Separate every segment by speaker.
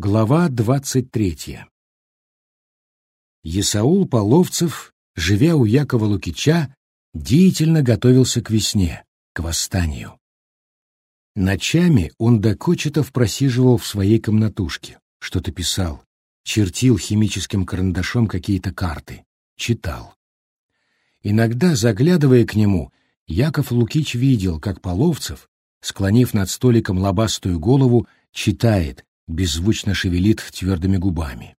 Speaker 1: Глава двадцать третья Есаул Половцев, живя у Якова Лукича, деятельно готовился к весне, к восстанию. Ночами он до кочетов просиживал в своей комнатушке, что-то писал, чертил химическим карандашом какие-то карты, читал. Иногда, заглядывая к нему, Яков Лукич видел, как Половцев, склонив над столиком лобастую голову, читает, беззвучно шевелит твердыми губами.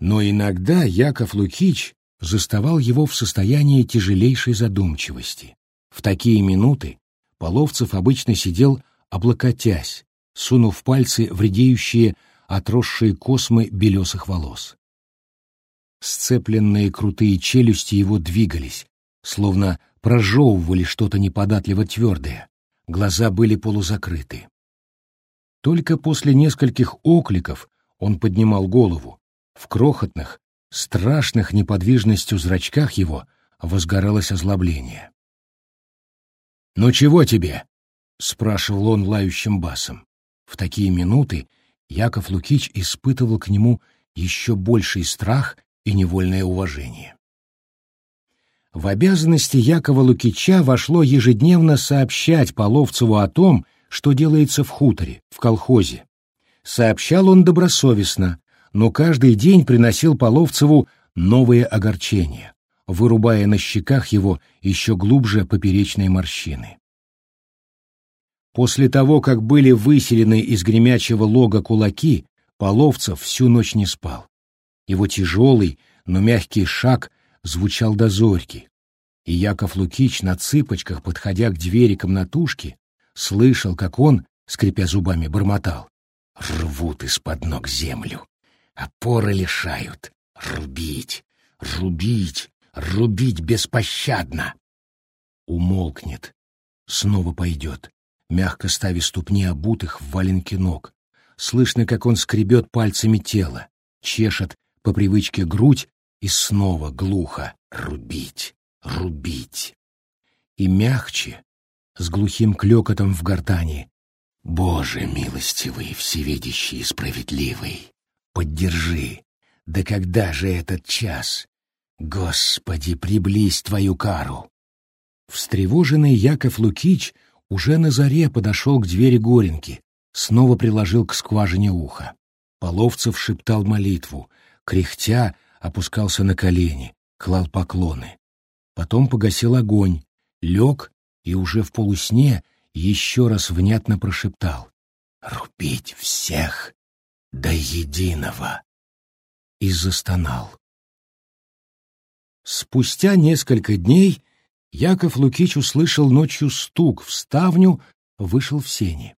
Speaker 1: Но иногда Яков Лукич заставал его в состоянии тяжелейшей задумчивости. В такие минуты Половцев обычно сидел, облокотясь, сунув пальцы в редеющие, отросшие космы белесых волос. Сцепленные крутые челюсти его двигались, словно прожевывали что-то неподатливо твердое, глаза были полузакрыты. Только после нескольких окликов он поднимал голову. В крохотных, страшных неподвижностью зрачках его возгоралось озлобление. «Ну чего тебе?» — спрашивал он лающим басом. В такие минуты Яков Лукич испытывал к нему еще больший страх и невольное уважение. В обязанности Якова Лукича вошло ежедневно сообщать Половцеву о том, что делается в хуторе, в колхозе. Сообщал он добросовестно, но каждый день приносил Половцеву новые огорчения вырубая на щеках его еще глубже поперечные морщины. После того, как были выселены из гремячего лога кулаки, Половцев всю ночь не спал. Его тяжелый, но мягкий шаг звучал до зорьки, и Яков Лукич на цыпочках, подходя к двери комнатушки, слышал, как он, скрипя зубами, бормотал. «Рвут из-под ног землю, опоры лишают. Рубить, рубить, рубить беспощадно. Умолкнет, снова пойдет, мягко ставя ступни обутых в валенки ног. Слышно, как он скребет пальцами тело, чешет по привычке грудь и снова глухо рубить, рубить. И мягче, с глухим клёкотом в гортани. «Боже милостивый, всевидящий и справедливый, поддержи! Да когда же этот час? Господи, приблизь твою кару! Встревоженный Яков Лукич уже на заре подошел к двери Горенки, снова приложил к скважине ухо. Половцев шептал молитву, кряхтя опускался на колени, клал поклоны. Потом погасил огонь, лег и уже в полусне еще раз внятно прошептал «Рубить всех до единого!» и застонал. Спустя несколько дней Яков Лукич услышал ночью стук в ставню, вышел в сени.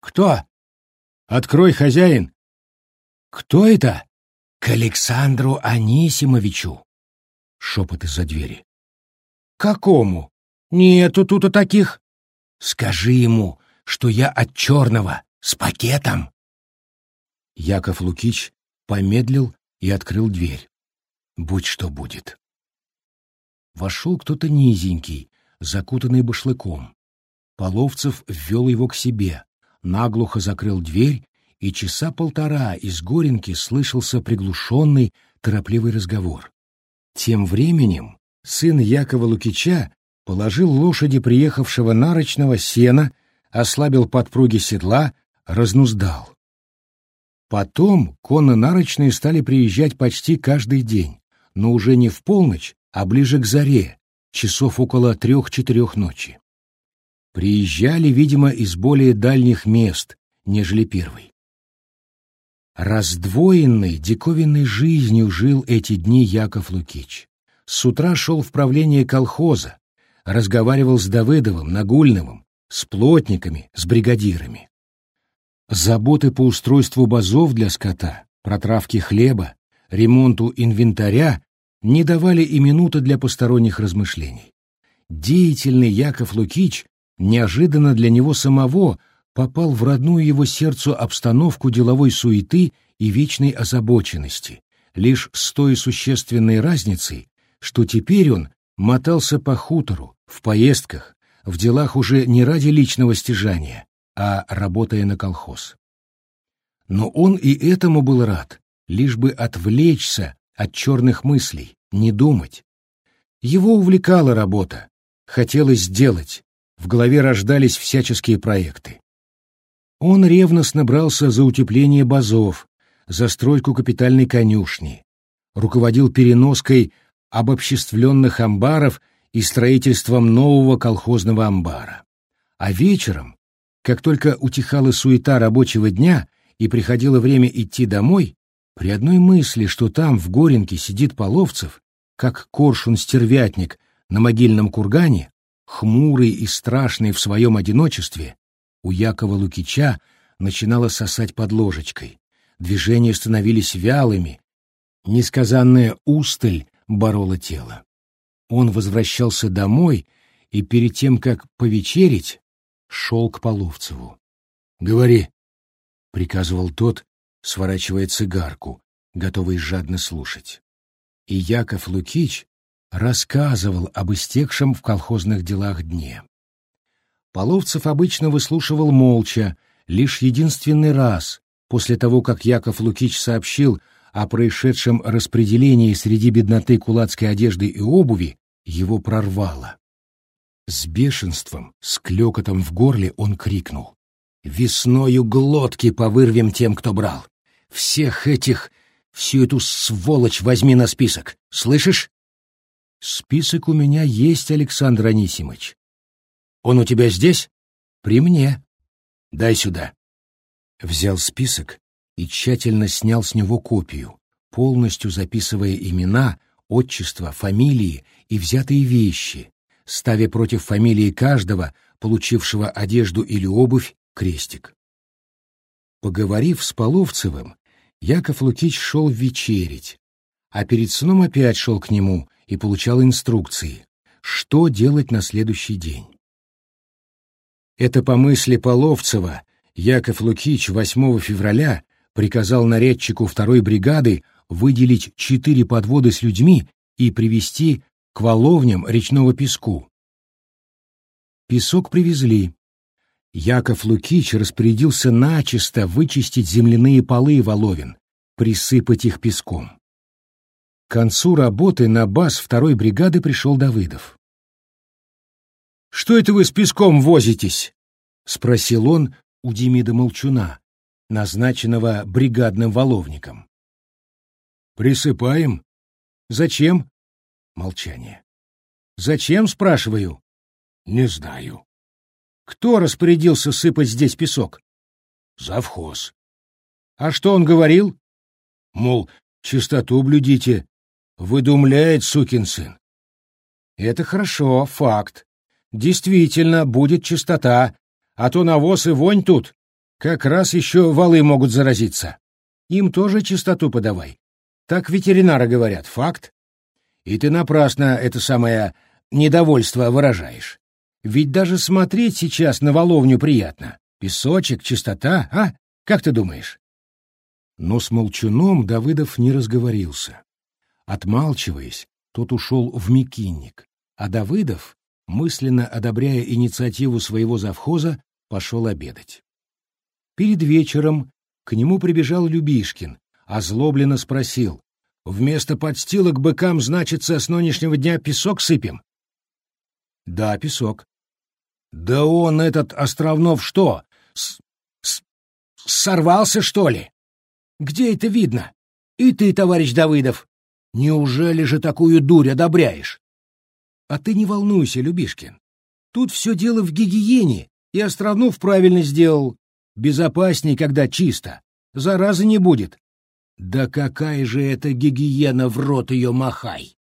Speaker 1: «Кто?» «Открой, хозяин!» «Кто это?» «К Александру Анисимовичу!» Шепот из-за двери. «Какому? Нету тут таких!» «Скажи ему, что я от черного, с пакетом!» Яков Лукич помедлил и открыл дверь. Будь что будет. Вошел кто-то низенький, закутанный башлыком. Половцев ввел его к себе, наглухо закрыл дверь, и часа полтора из Горенки слышался приглушенный, торопливый разговор. Тем временем сын Якова Лукича положил лошади приехавшего нарочного сена, ослабил подпруги седла, разнуздал. Потом конно-нарочные стали приезжать почти каждый день но уже не в полночь, а ближе к заре, часов около трех-четырех ночи. Приезжали, видимо, из более дальних мест, нежели первый. Раздвоенный, диковинной жизнью жил эти дни Яков Лукич. С утра шел в правление колхоза, разговаривал с Давыдовым, Нагульновым, с плотниками, с бригадирами. Заботы по устройству базов для скота, протравке хлеба, ремонту инвентаря не давали и минуты для посторонних размышлений. Деятельный Яков Лукич неожиданно для него самого попал в родную его сердцу обстановку деловой суеты и вечной озабоченности, лишь с той существенной разницей, что теперь он мотался по хутору, в поездках, в делах уже не ради личного стяжания, а работая на колхоз. Но он и этому был рад, лишь бы отвлечься от черных мыслей, не думать. Его увлекала работа, хотелось сделать, в голове рождались всяческие проекты. Он ревностно брался за утепление базов, за стройку капитальной конюшни, руководил переноской обобществленных амбаров и строительством нового колхозного амбара. А вечером, как только утихала суета рабочего дня и приходило время идти домой, при одной мысли, что там, в Горенке, сидит Половцев, как коршун-стервятник на могильном кургане, хмурый и страшный в своем одиночестве, у Якова Лукича начинало сосать под ложечкой. Движения становились вялыми, несказанная усталь борола тело. Он возвращался домой и перед тем, как повечерить, шел к Половцеву. — Говори, — приказывал тот, сворачивая цигарку, готовый жадно слушать. И Яков Лукич рассказывал об истекшем в колхозных делах дне. Половцев обычно выслушивал молча, лишь единственный раз, после того, как Яков Лукич сообщил о происшедшем распределении среди бедноты кулацкой одежды и обуви, его прорвало. С бешенством, с клёкотом в горле он крикнул. «Весною глотки повырвем тем, кто брал! Всех этих, всю эту сволочь возьми на список, слышишь?» «Список у меня есть, Александр Анисимыч». «Он у тебя здесь?» «При мне». «Дай сюда». Взял список и тщательно снял с него копию, полностью записывая имена, отчество, фамилии и взятые вещи, ставя против фамилии каждого, получившего одежду или обувь, крестик. Поговорив с Половцевым, Яков Лукич шел вечерить, а перед сном опять шел к нему и получал инструкции, что делать на следующий день. Это по мысли Половцева Яков Лукич 8 февраля приказал нарядчику второй бригады выделить четыре подводы с людьми и привезти к воловням речного песку. Песок привезли. Яков Лукич распорядился начисто вычистить земляные полы воловин, присыпать их песком. К концу работы на баз второй бригады пришел Давыдов. «Что это вы с песком возитесь?» — спросил он у Демида Молчуна, назначенного бригадным воловником. «Присыпаем. Зачем?» Молчание. «Зачем?» — спрашиваю. «Не знаю». «Кто распорядился сыпать здесь песок?» «Завхоз». «А что он говорил?» «Мол, чистоту блюдите. Выдумляет сукин сын». «Это хорошо, факт. Действительно, будет чистота, а то навоз и вонь тут. Как раз еще валы могут заразиться. Им тоже чистоту подавай. Так ветеринары говорят, факт. И ты напрасно это самое недовольство выражаешь. Ведь даже смотреть сейчас на воловню приятно. Песочек, чистота, а? Как ты думаешь? Но с молчуном Давыдов не разговорился. Отмалчиваясь, тот ушел в Микинник, а Давыдов, мысленно одобряя инициативу своего завхоза, пошел обедать. Перед вечером к нему прибежал Любишкин, озлобленно спросил, «Вместо подстилок быкам, значится, с нынешнего дня песок сыпем?» «Да, песок». «Да он, этот Островнов, что, с... с... сорвался, что ли? Где это видно? И ты, товарищ Давыдов, неужели же такую дурь одобряешь?» «А ты не волнуйся, Любишкин. Тут все дело в гигиене, и Островнов правильно сделал. Безопасней, когда чисто. Заразы не будет. Да какая же это гигиена, в рот ее махай!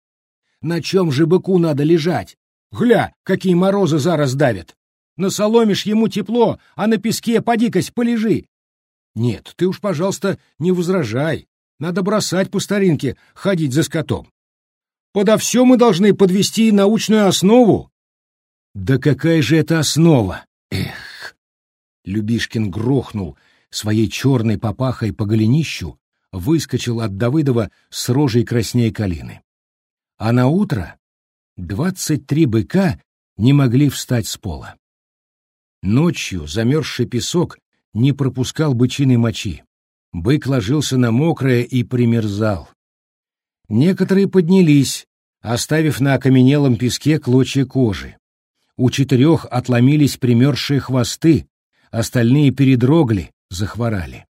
Speaker 1: На чем же быку надо лежать? Гля, какие морозы зараз давят! Насоломишь ему тепло, а на песке поди-кась полежи. Нет, ты уж, пожалуйста, не возражай. Надо бросать по старинке, ходить за скотом. Подо все мы должны подвести научную основу. Да какая же это основа? Эх! Любишкин грохнул своей черной попахой по голенищу, выскочил от Давыдова с рожей красней калины. А на утро двадцать три быка не могли встать с пола. Ночью замерзший песок не пропускал бычиной мочи. бык ложился на мокрое и примерзал. Некоторые поднялись, оставив на окаменелом песке клочья кожи. У четырех отломились примерзшие хвосты, остальные передрогли, захворали.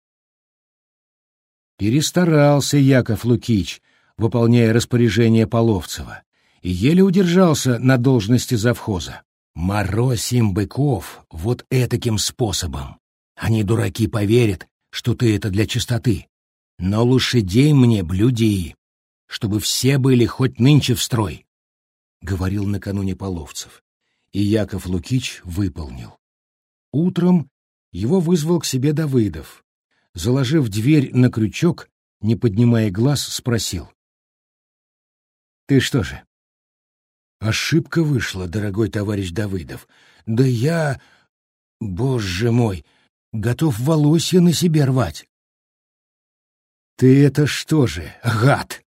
Speaker 1: Перестарался Яков Лукич, выполняя распоряжение Половцева, и еле удержался на должности завхоза. «Морозь им быков вот этаким способом. Они, дураки, поверят, что ты это для чистоты. Но лошадей мне блюди, чтобы все были хоть нынче в строй», — говорил накануне Половцев. И Яков Лукич выполнил. Утром его вызвал к себе Давыдов. Заложив дверь на крючок, не поднимая глаз, спросил. «Ты что же, Ошибка вышла, дорогой товарищ Давыдов. Да я, боже мой, готов волосья на себе рвать. Ты это что же, гад?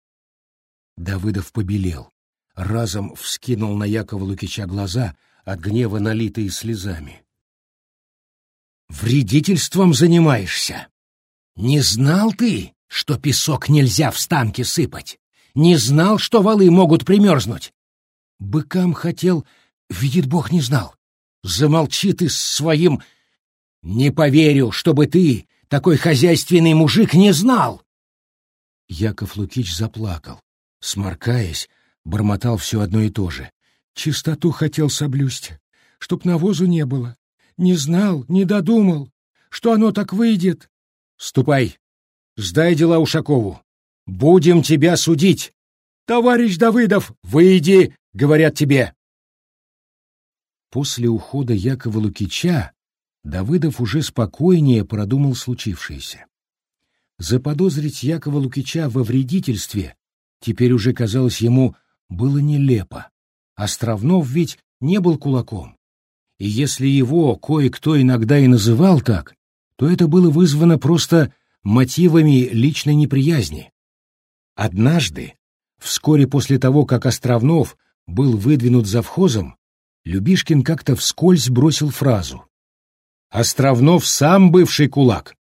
Speaker 1: Давыдов побелел, разом вскинул на Якова Лукича глаза, от гнева налитые слезами. «Вредительством занимаешься? Не знал ты, что песок нельзя в станки сыпать? Не знал, что валы могут примерзнуть? Быкам хотел, видит Бог, не знал. Замолчи ты с своим... Не поверю, чтобы ты, такой хозяйственный мужик, не знал. Яков Лукич заплакал. Сморкаясь, бормотал все одно и то же. Чистоту хотел соблюсть, чтоб навозу не было. Не знал, не додумал, что оно так выйдет. Ступай, сдай дела Ушакову. Будем тебя судить. Товарищ Давыдов, выйди, говорят тебе. После ухода Якова Лукича Давыдов уже спокойнее продумал случившееся. Заподозрить Якова Лукича во вредительстве теперь уже казалось ему было нелепо. Островнов ведь не был кулаком. И если его кое-кто иногда и называл так, то это было вызвано просто мотивами личной неприязни. Однажды, вскоре после того, как Островнов был выдвинут завхозом, Любишкин как-то вскользь бросил фразу. «Островнов сам бывший кулак».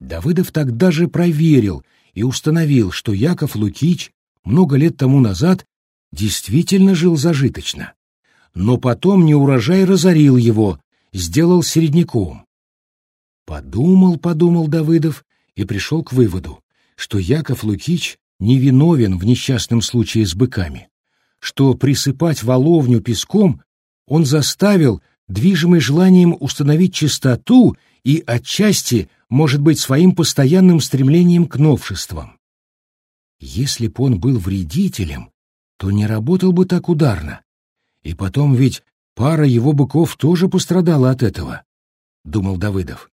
Speaker 1: Давыдов тогда же проверил и установил, что Яков Лукич много лет тому назад действительно жил зажиточно. Но потом неурожай разорил его, сделал середняком. Подумал, подумал Давыдов и пришел к выводу, что Яков Лукич невиновен в несчастном случае с быками что присыпать воловню песком он заставил, движимый желанием установить чистоту и отчасти, может быть, своим постоянным стремлением к новшествам. Если б он был вредителем, то не работал бы так ударно. И потом ведь пара его быков тоже пострадала от этого, — думал Давыдов.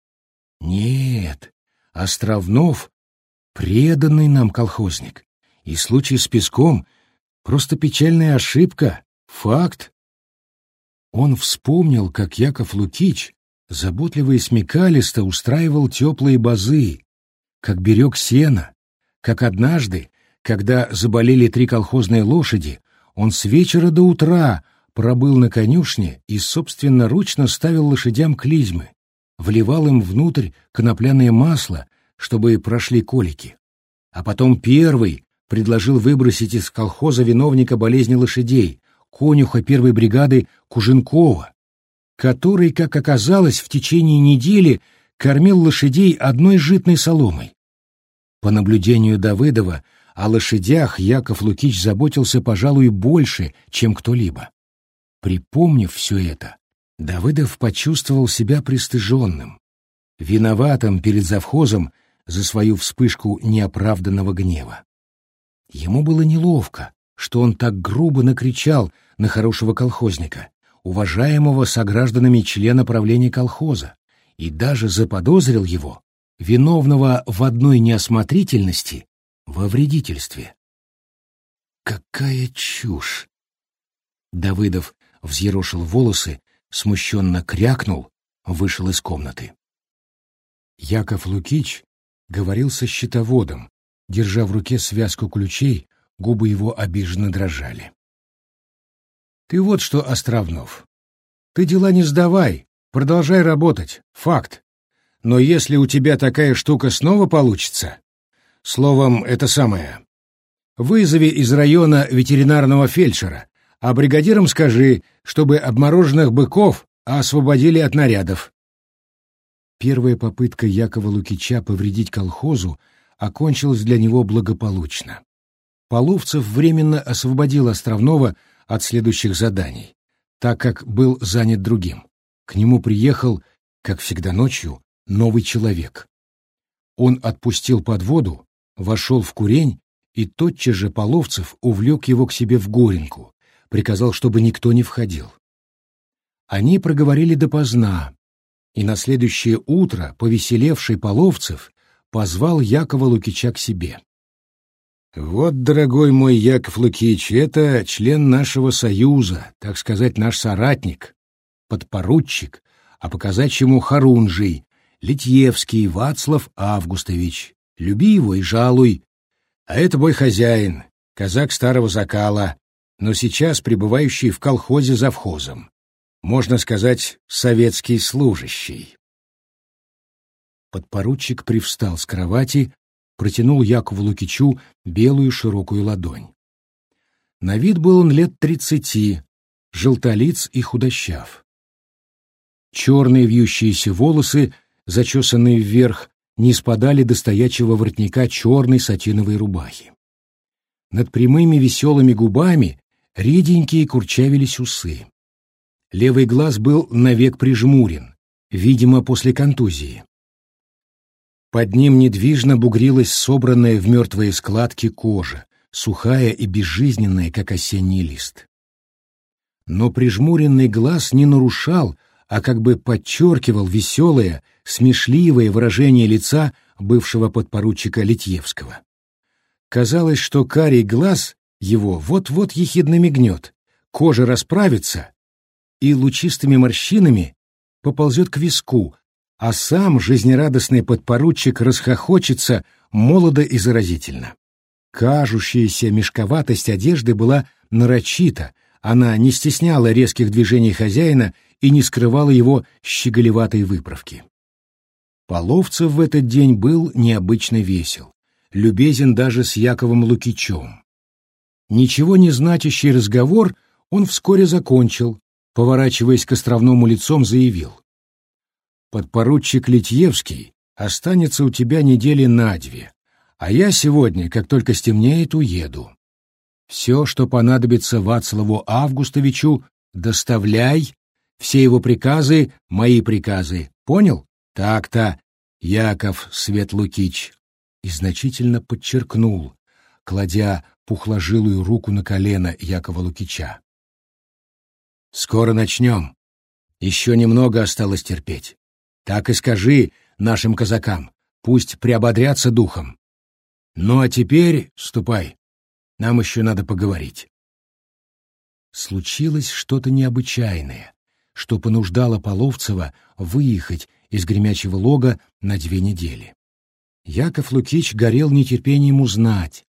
Speaker 1: Нет, Островнов — преданный нам колхозник, и случай с песком — Просто печальная ошибка, факт. Он вспомнил, как Яков Лукич заботливо и смекалисто устраивал теплые базы, как берег сено, как однажды, когда заболели три колхозные лошади, он с вечера до утра пробыл на конюшне и собственноручно ставил лошадям клизмы, вливал им внутрь конопляное масло, чтобы прошли колики. А потом первый предложил выбросить из колхоза виновника болезни лошадей, конюха первой бригады Куженкова, который, как оказалось, в течение недели кормил лошадей одной житной соломой. По наблюдению Давыдова, о лошадях Яков Лукич заботился, пожалуй, больше, чем кто-либо. Припомнив все это, Давыдов почувствовал себя пристыженным, виноватым перед завхозом за свою вспышку неоправданного гнева. Ему было неловко, что он так грубо накричал на хорошего колхозника, уважаемого согражданами члена правления колхоза, и даже заподозрил его, виновного в одной неосмотрительности, во вредительстве. Какая чушь! Давыдов взъерошил волосы, смущенно крякнул, вышел из комнаты. Яков Лукич говорил со счетоводом, Держа в руке связку ключей, губы его обиженно дрожали. «Ты вот что, Островнов, ты дела не сдавай, продолжай работать, факт. но если у тебя такая штука снова получится... Словом, это самое. Вызови из района ветеринарного фельдшера, а бригадирам скажи, чтобы обмороженных быков освободили от нарядов. Первая попытка Якова Лукича повредить колхозу окончилась для него благополучно. Половцев временно освободил Островного от следующих заданий, так как был занят другим. К нему приехал, как всегда ночью, новый человек. Он отпустил подводу, вошел в курень, и тотчас же Половцев увлек его к себе в горенку, приказал, чтобы никто не входил. Они проговорили допоздна, и на следующее утро повеселевший Половцев позвал Якова Лукича к себе. «Вот, дорогой мой Яков Лукич, это член нашего союза, так сказать, наш соратник, подпоручик, а показать ему Харунжий, Литьевский Вацлав Августович. Люби его и жалуй. А это мой хозяин, казак старого закала, но сейчас пребывающий в колхозе завхозом. Можно сказать, советский служащий. Подпоручик привстал с кровати, протянул Якову Лукичу белую широкую ладонь. На вид был он лет тридцати, желтолиц и худощав. Черные вьющиеся волосы, зачесанные вверх, не спадали до стоячего воротника черной сатиновой рубахи. Над прямыми веселыми губами реденькие курчавились усы. Левый глаз был навек прижмурен, видимо, после контузии. Под ним недвижно бугрилась собранная в мертвые складки кожа, сухая и безжизненная, как осенний лист. Но прижмуренный глаз не нарушал, а как бы подчеркивал веселое, смешливое выражение лица бывшего подпоручика Литьевского. Казалось, что карий глаз его вот-вот ехидно мигнет, кожа расправится, и лучистыми морщинами поползет к виску, а сам жизнерадостный подпоручик расхохочется молодо и заразительно. Кажущаяся мешковатость одежды была нарочита, она не стесняла резких движений хозяина и не скрывала его щеголеватой выправки. Половцев в этот день был необычно весел, любезен даже с Яковом Лукичем. Ничего не значащий разговор он вскоре закончил, поворачиваясь к островному лицом, заявил. «Подпоручик Литьевский останется у тебя недели на две, а я сегодня, как только стемнеет, уеду. Все, что понадобится Вацлаву Августовичу, доставляй, все его приказы — мои приказы, понял? Так-то, Яков Светлукич». И значительно подчеркнул, кладя пухложилую руку на колено Якова Лукича. Скоро начнем. Еще немного осталось терпеть. Так и скажи нашим казакам, пусть приободрятся духом. Ну а теперь ступай, нам еще надо поговорить. Случилось что-то необычайное, что понуждало Половцева выехать из гремячего лога на две недели. Яков Лукич горел нетерпением узнать.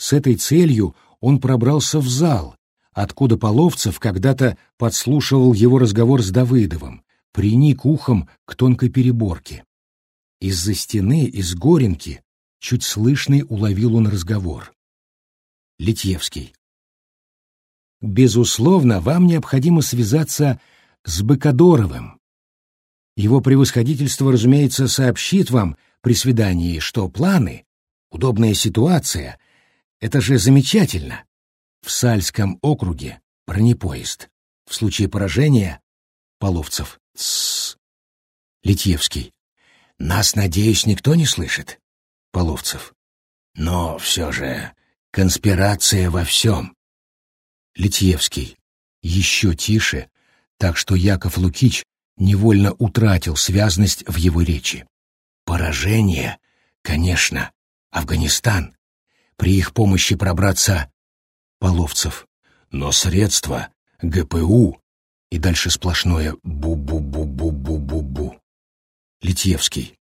Speaker 1: С этой целью он пробрался в зал, откуда Половцев когда-то подслушивал его разговор с Давыдовым, приник ухом к тонкой переборке. Из-за стены, из горенки, чуть слышный уловил он разговор. Литьевский. «Безусловно, вам необходимо связаться с Быкодоровым. Его превосходительство, разумеется, сообщит вам при свидании, что планы, удобная ситуация — это же замечательно. В Сальском округе бронепоезд. В случае поражения — Половцев. Тссс. Литьевский. Нас, надеюсь, никто не слышит? Половцев. Но все же конспирация во всем. Литьевский. Еще тише, так что Яков Лукич невольно утратил связность в его речи. Поражение, конечно, Афганистан. При их помощи пробраться Половцев. Но средства, ГПУ и дальше сплошное бу-бу-бу-бу-бу-бу-бу. Литьевский.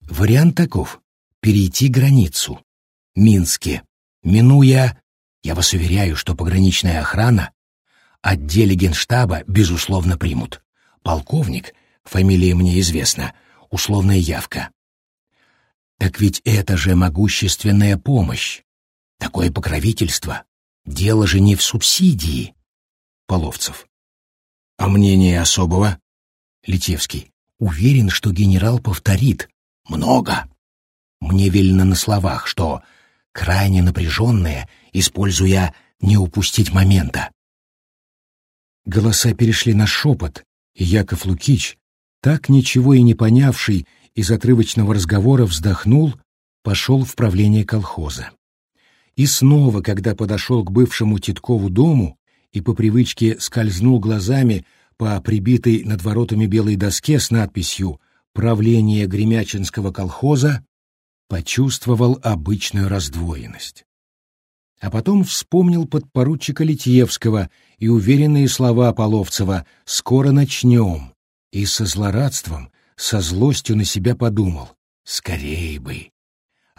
Speaker 1: Вариант таков. Перейти границу. Минске. Минуя, я вас уверяю, что пограничная охрана отделе генштаба, безусловно, примут. Полковник, фамилия мне известна, условная явка. Так ведь это же могущественная помощь. Такое покровительство. Дело же не в субсидии. Половцев. А мнение особого? Литевский. Уверен, что генерал повторит. Много. Мне велено на словах, что крайне напряженное, используя не упустить момента. Голоса перешли на шепот, и Яков Лукич, так ничего и не понявший из отрывочного разговора, вздохнул, пошел в правление колхоза. И снова, когда подошел к бывшему Титкову дому и по привычке скользнул глазами по прибитой над воротами белой доске с надписью «Правление Гремячинского колхоза», почувствовал обычную раздвоенность. А потом вспомнил подпоручика Литьевского и уверенные слова Половцева «скоро начнем», и со злорадством, со злостью на себя подумал «скорей бы,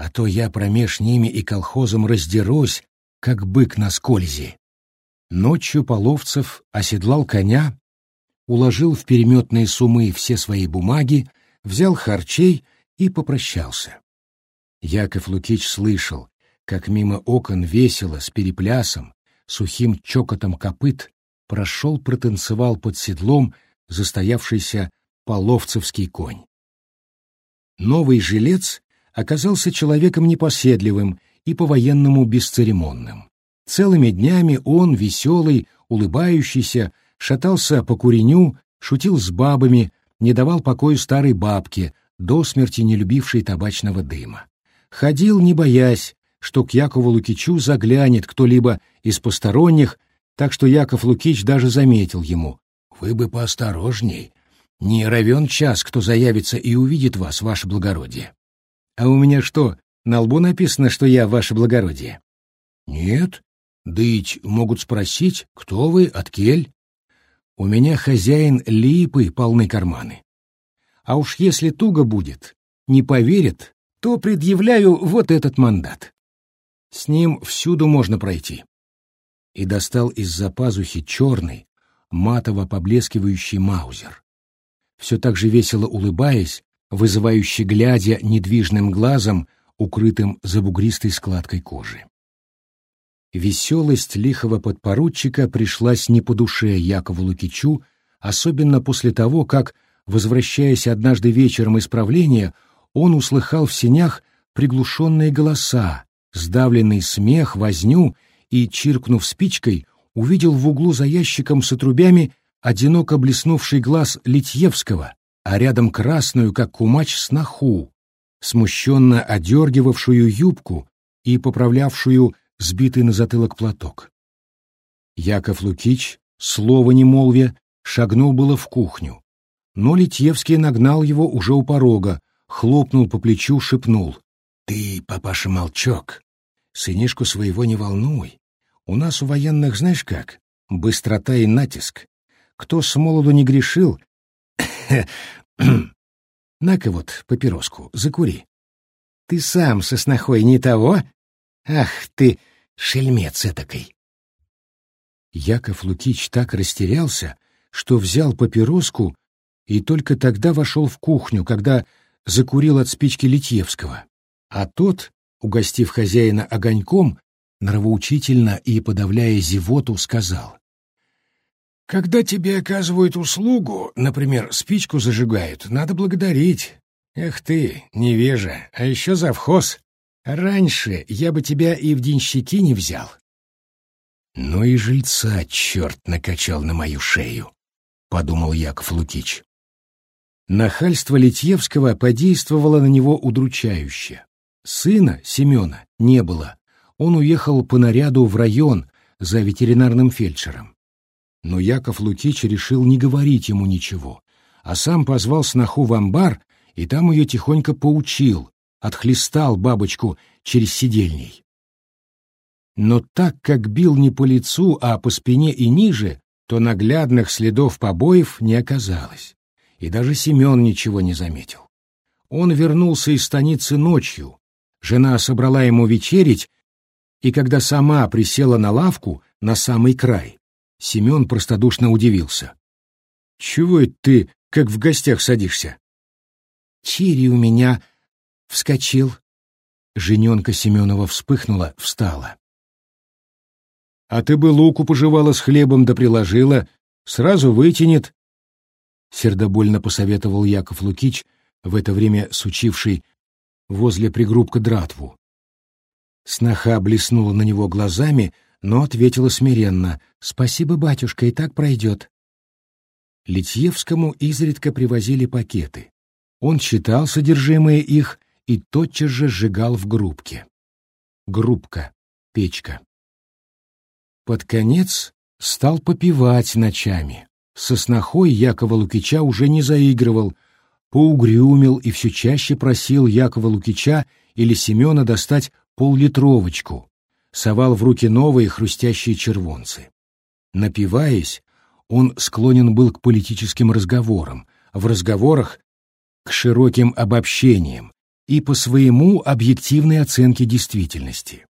Speaker 1: а то я промеж ними и колхозом раздерусь, как бык на скользи». Ночью Половцев оседлал коня, уложил в переметные сумы все свои бумаги, взял харчей и попрощался. Яков Лукич слышал, как мимо окон весело, с переплясом, сухим чокотом копыт прошел, протанцевал под седлом застоявшийся половцевский конь. Новый жилец оказался человеком непоседливым и по-военному бесцеремонным. Целыми днями он, веселый, улыбающийся, шатался по куреню, шутил с бабами, не давал покою старой бабке, до смерти не любившей табачного дыма. Ходил, не боясь, что к Якову Лукичу заглянет кто-либо из посторонних, так что Яков Лукич даже заметил ему. «Вы бы поосторожней. Не равен час, кто заявится и увидит вас, ваше благородие». «А у меня что, на лбу написано, что я ваше благородие?» «Нет. Да ведь могут спросить, кто вы, от кель?» «У меня хозяин липы полны карманы. А уж если туго будет, не поверит, то предъявляю вот этот мандат. С ним всюду можно пройти. И достал из-за пазухи черный, матово поблескивающий маузер. Все так же весело улыбаясь, вызывающе глядя недвижным глазом, укрытым за бугристой складкой кожи. Веселость лихого подпоручика пришлась не по душе Якову Лукичу, особенно после того, как, возвращаясь однажды вечером из правления, он услыхал в сенях приглушенные голоса, сдавленный смех, возню и, чиркнув спичкой, увидел в углу за ящиком с отрубями одиноко блеснувший глаз Литьевского, а рядом красную, как кумач, сноху, смущенно одергивавшую юбку и поправлявшую сбитый на затылок платок. Яков Лукич, слова не молвя, шагнул было в кухню, но Литьевский нагнал его уже у порога, хлопнул по плечу, шепнул. «Ты, папаша, молчок. Сынишку своего не волнуй. У нас у военных знаешь как? Быстрота и натиск. Кто с молоду не грешил... На-ка вот папироску, закури. Ты сам со снохой не того? Ах ты, шельмец этакой!» Яков Лукич так растерялся, что взял папироску и только тогда вошел в кухню, когда закурил от спички Литьевского, а тот, угостив хозяина огоньком, нравоучительно и подавляя зевоту, сказал. «Когда тебе оказывают услугу, например, спичку зажигают, надо благодарить. Эх ты, невежа, а еще завхоз. Раньше я бы тебя и в денщики не взял». «Ну и жильца черт накачал на мою шею», — подумал Яков Лукич. Нахальство Литьевского подействовало на него удручающе. Сына, Семена, не было. Он уехал по наряду в район за ветеринарным фельдшером. Но Яков Лукич решил не говорить ему ничего, а сам позвал сноху в амбар и там ее тихонько поучил, отхлестал бабочку через сидельней. Но так как бил не по лицу, а по спине и ниже, то наглядных следов побоев не оказалось и даже Семен ничего не заметил. Он вернулся из станицы ночью, жена собрала ему вечерить, и когда сама присела на лавку на самый край, Семен простодушно удивился. «Чего это ты, как в гостях, садишься?» Чири у меня вскочил. Жененка Семенова вспыхнула, встала. А ты бы луку пожевала с хлебом да приложила, сразу вытянет. Сердобольно посоветовал Яков Лукич, в это время сучивший возле пригрубка дратву. Сноха блеснула на него глазами, но ответила смиренно «Спасибо, батюшка, и так пройдет». Литьевскому изредка привозили пакеты. Он читал содержимое их и тотчас же сжигал в грубке. Грубка, печка. Под конец стал попивать ночами. Со снохой Якова Лукича уже не заигрывал, поугрюмил и все чаще просил Якова Лукича или Семена достать поллитровочку, совал в руки новые хрустящие червонцы. Напиваясь, он склонен был к политическим разговорам, в разговорах — к широким обобщениям и по своему объективной оценке действительности.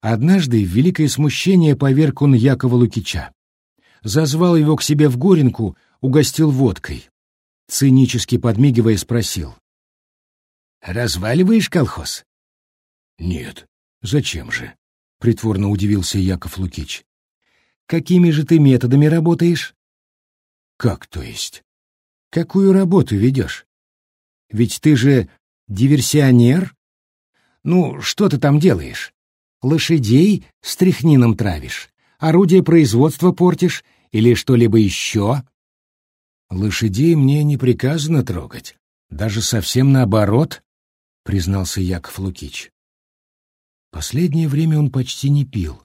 Speaker 1: Однажды в великое смущение поверг он Якова Лукича. Зазвал его к себе в Горенку, угостил водкой. Цинически подмигивая, спросил. «Разваливаешь колхоз?» «Нет. Зачем же?» — притворно удивился Яков Лукич. «Какими же ты методами работаешь?» «Как то есть?» «Какую работу ведешь? Ведь ты же диверсионер? Ну, что ты там делаешь? Лошадей стряхнином травишь? Орудие производства портишь? Или что-либо еще?» «Лошадей мне не приказано трогать. Даже совсем наоборот», — признался Яков Лукич. Последнее время он почти не пил,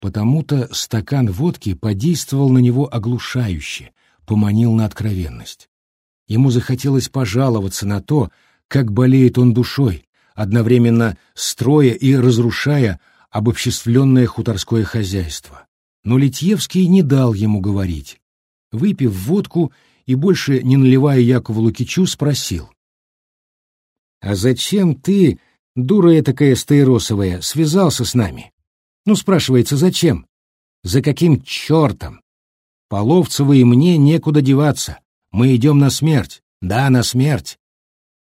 Speaker 1: потому-то стакан водки подействовал на него оглушающе, поманил на откровенность. Ему захотелось пожаловаться на то, как болеет он душой, одновременно строя и разрушая обобществленное хуторское хозяйство. Но Литьевский не дал ему говорить. Выпив водку и больше не наливая Якову Лукичу, спросил. «А зачем ты Дура такая стаиросовая, связался с нами. Ну, спрашивается, зачем? За каким чертом? Половцеву и мне некуда деваться. Мы идем на смерть. Да, на смерть.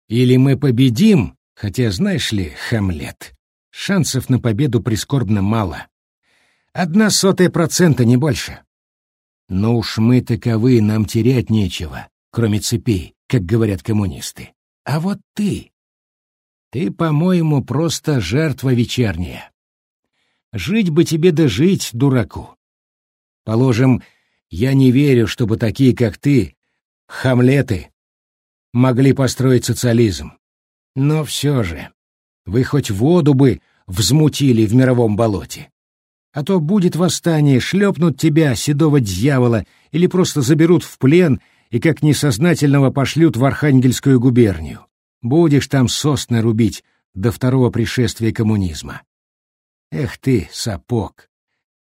Speaker 1: Или мы победим, хотя, знаешь ли, Хамлет, шансов на победу прискорбно мало. Одна сотая процента, не больше. Но уж мы таковы, нам терять нечего, кроме цепей, как говорят коммунисты. А вот ты, ты, по-моему, просто жертва вечерняя. Жить бы тебе да жить, дураку. Положим, я не верю, чтобы такие, как ты, хамлеты, могли построить социализм. Но все же, вы хоть воду бы взмутили в мировом болоте. А то будет восстание, шлепнут тебя, седого дьявола, или просто заберут в плен и как несознательного пошлют в Архангельскую губернию. Будешь там сосны рубить до второго пришествия коммунизма. Эх ты, сапог,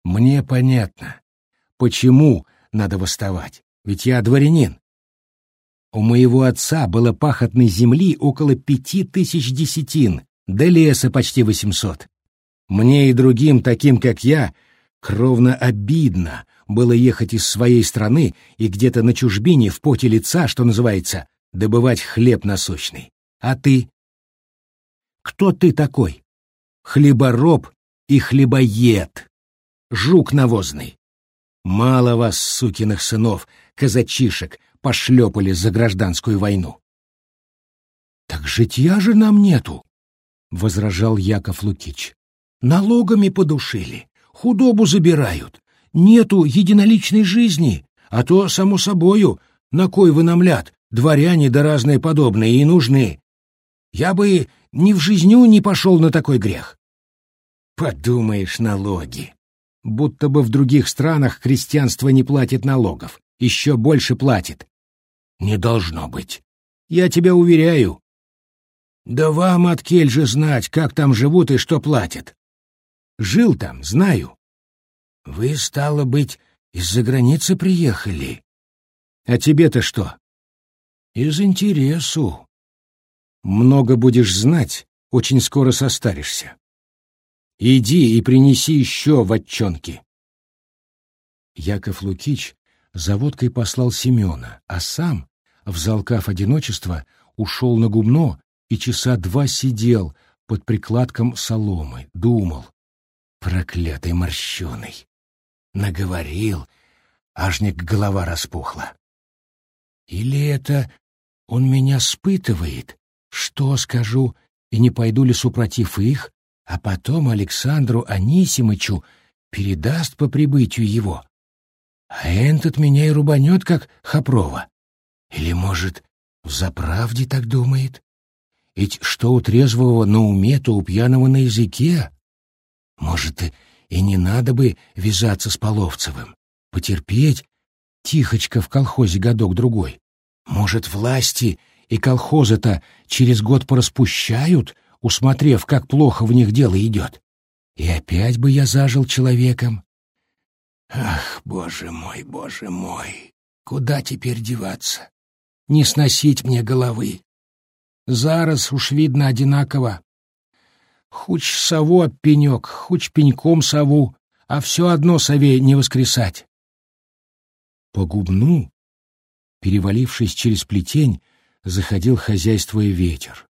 Speaker 1: мне понятно, почему надо восставать, ведь я дворянин. У моего отца было пахотной земли около пяти тысяч десятин, да леса почти восемьсот. Мне и другим, таким как я, кровно обидно было ехать из своей страны и где-то на чужбине в поте лица, что называется, добывать хлеб насущный. А ты? Кто ты такой? Хлебороб и хлебоед. Жук навозный. Мало вас, сукиных сынов, казачишек, пошлепали за гражданскую войну. Так житья же нам нету, — возражал Яков Лукич. Налогами подушили, худобу забирают, нету единоличной жизни, а то, само собою, на кой вы нам ляд, дворяне да разные подобные и нужны. Я бы ни в жизнью не пошел на такой грех. Подумаешь, налоги. Будто бы в других странах крестьянство не платит налогов, еще больше платит. Не должно быть. Я тебя уверяю. Да вам, Откель же, знать, как там живут и что платят. Жил там, знаю. Вы, стало быть, из-за границы приехали. А тебе-то что? Из интересу. Много будешь знать, очень скоро состаришься. Иди и принеси еще ватчонки. Яков Лукич за водкой послал Семена, а сам, взалкав одиночество, ушел на гумно и часа два сидел под прикладком соломы, думал. Проклятый морщеный! Наговорил, ажник голова распухла. Или это он меня спытывает, что скажу, и не пойду ли супротив их, а потом Александру Анисимычу передаст по прибытию его. А этот меня и рубанет, как Хопрова. Или, может, заправде так думает? Ведь что у трезвого на уме, то у пьяного на языке. Может, и не надо бы вязаться с Половцевым, потерпеть тихочко в колхозе годок-другой. Может, власти и колхозы-то через год пораспущают, усмотрев, как плохо в них дело идет. И опять бы я зажил человеком. Ах, боже мой, боже мой, куда теперь деваться? Не сносить мне головы. Зараз уж видно одинаково. Хуч сову об пенек, хуч пеньком сову, а все одно сове не воскресать. По губну, перевалившись через плетень, заходил хозяйствуя ветер.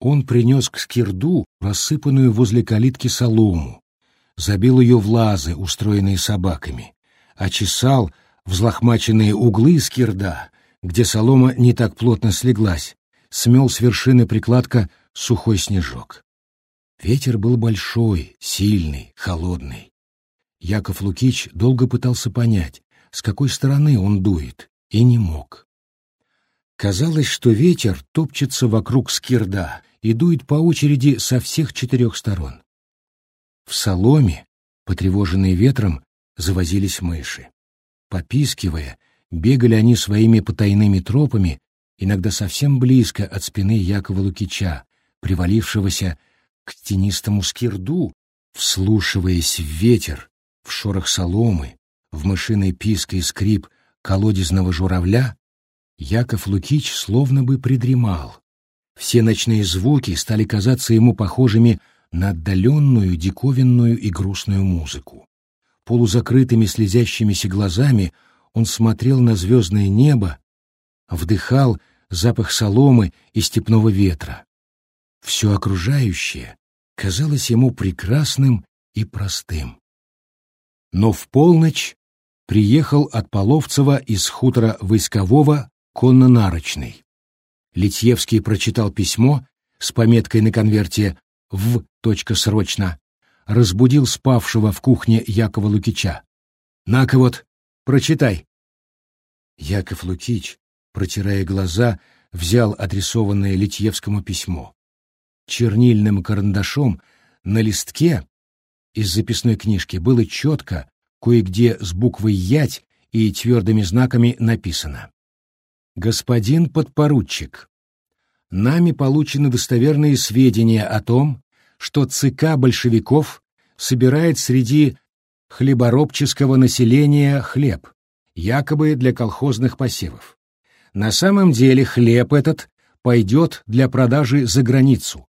Speaker 1: Он принес к скирду рассыпанную возле калитки солому, забил ее в лазы, устроенные собаками, очесал взлохмаченные углы скирда, где солома не так плотно слеглась, смел с вершины прикладка сухой снежок. Ветер был большой, сильный, холодный. Яков Лукич долго пытался понять, с какой стороны он дует, и не мог. Казалось, что ветер топчется вокруг скирда и дует по очереди со всех четырех сторон. В соломе, потревоженные ветром, завозились мыши. Попискивая, бегали они своими потайными тропами, иногда совсем близко от спины Якова Лукича, привалившегося к тенистому скирду, вслушиваясь в ветер, в шорох соломы, в мышиный писк и скрип колодезного журавля, Яков Лукич словно бы придремал. Все ночные звуки стали казаться ему похожими на отдаленную, диковинную и грустную музыку. Полузакрытыми слезящимися глазами он смотрел на звездное небо, вдыхал запах соломы и степного ветра. Все окружающее казалось ему прекрасным и простым. Но в полночь приехал от Половцева из хутора Войскового конно-нарочный. Литьевский прочитал письмо с пометкой на конверте в срочно, разбудил спавшего в кухне Якова Лукича. «На-ка вот, прочитай». Яков Лукич, протирая глаза, взял адресованное Литьевскому письмо. Чернильным карандашом на листке из записной книжки было четко, кое-где с буквой «Ять» и твердыми знаками написано. «Господин подпоручик, нами получены достоверные сведения о том, что ЦК большевиков собирает среди хлеборобческого населения хлеб, якобы для колхозных посевов. На самом деле хлеб этот пойдет для продажи за границу,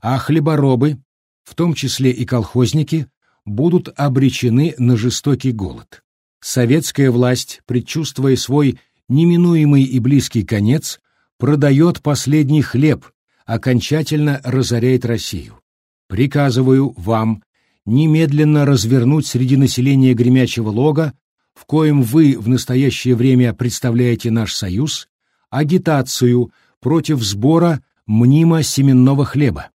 Speaker 1: а хлеборобы, в том числе и колхозники, будут обречены на жестокий голод. Советская власть, предчувствуя свой неминуемый и близкий конец, продает последний хлеб, окончательно разоряет Россию. Приказываю вам немедленно развернуть среди населения Гремячего Лога, в коем вы в настоящее время представляете наш союз, агитацию против сбора мнимо-семенного хлеба.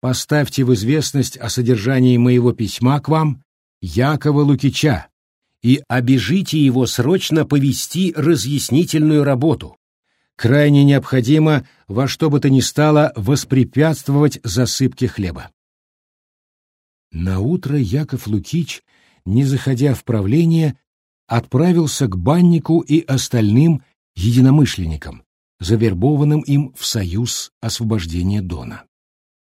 Speaker 1: Поставьте в известность о содержании моего письма к вам Якова Лукича и обижите его срочно повести разъяснительную работу, крайне необходимо во что бы то ни стало воспрепятствовать засыпке хлеба. На утро Яков Лукич, не заходя в правление, отправился к баннику и остальным единомышленникам, завербованным им в союз освобождения Дона.